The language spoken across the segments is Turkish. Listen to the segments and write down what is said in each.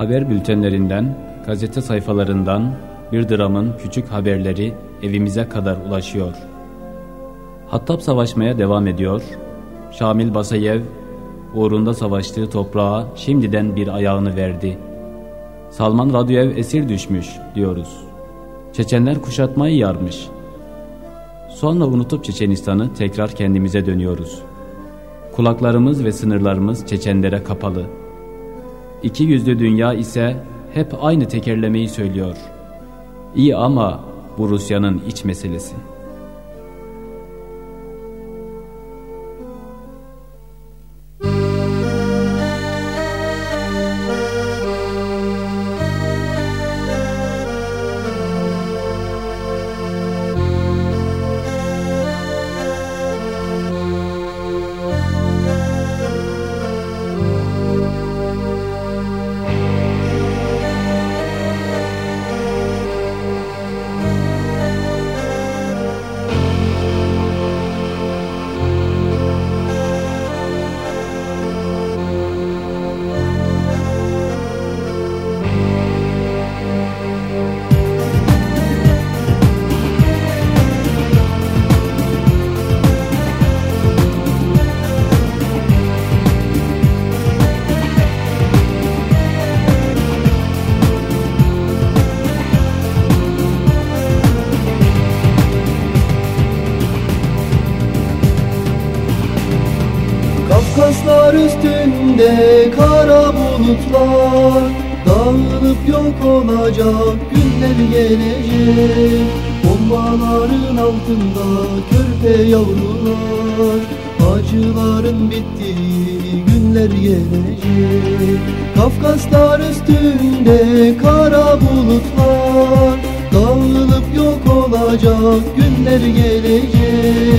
Haber bültenlerinden, gazete sayfalarından bir dramın küçük haberleri evimize kadar ulaşıyor. Hattab savaşmaya devam ediyor. Şamil Basayev uğrunda savaştığı toprağa şimdiden bir ayağını verdi. Salman Radyoev esir düşmüş diyoruz. Çeçenler kuşatmayı yarmış. Sonra unutup Çeçenistan'ı tekrar kendimize dönüyoruz. Kulaklarımız ve sınırlarımız Çeçenlere kapalı. İki yüzlü dünya ise hep aynı tekerlemeyi söylüyor. İyi ama bu Rusya'nın iç meselesi. Kafkaslar üstünde kara bulutlar Dağılıp yok olacak günler gelecek. Bombaların altında körpe yavrular Acıların bittiği günler gelecek. Kafkaslar üstünde kara bulutlar Dağılıp yok olacak günler gelecek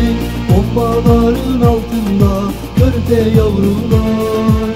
yavrular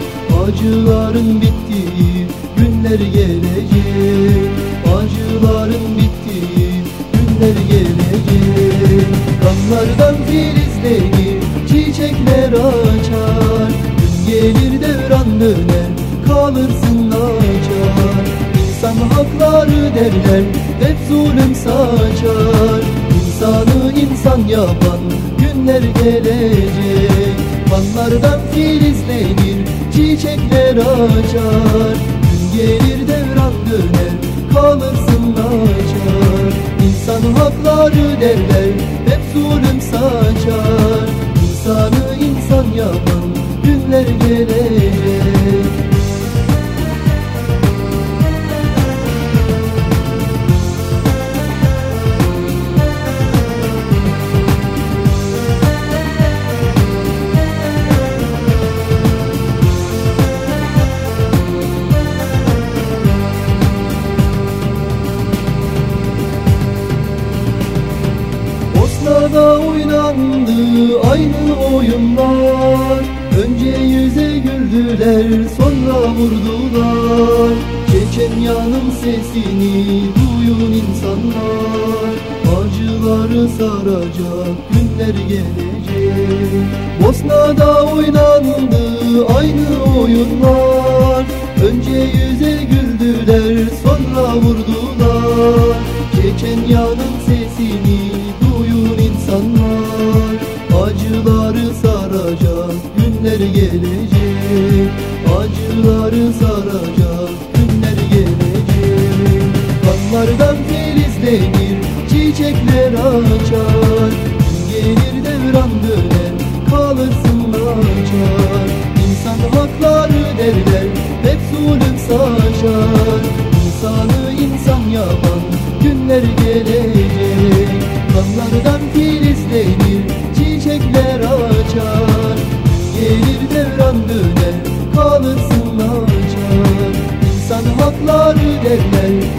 Acıların bittiği günler gelecek. Acıların bittiği günler gelecek. Kanlardan filizlenir çiçekler açar. Gün gelir devran döner kalırsın açar İnsan hakları derler hep zulüm saçar. İnsanı insan yapan günler gelecek Kanlardan filizlenir çiçekler açar. Gün gelir devran döner kalırsın açar. İnsan hakları derler hep zulüm saçar. İnsanı insan yapan günler gelecek aynı oyunlar. Önce yüze güldüler sonra vurdular. Çeçenyanın sesini duyun insanlar. Acıları saracak günler gelecek. Bosna'da oynandı aynı oyunlar. Önce yüze güldüler sonra vurdular. Çeçenyanın Kanlardan filizlenir çiçekler açar. Gelir devran döner kalırsın açar. İnsan hakları derler hep zulüm saçar. İnsanı insan yapan günler gelecek. Kanlardan filizlenir çiçekler açar. Gelir devran döner kalırsın açar. İnsan hakları derler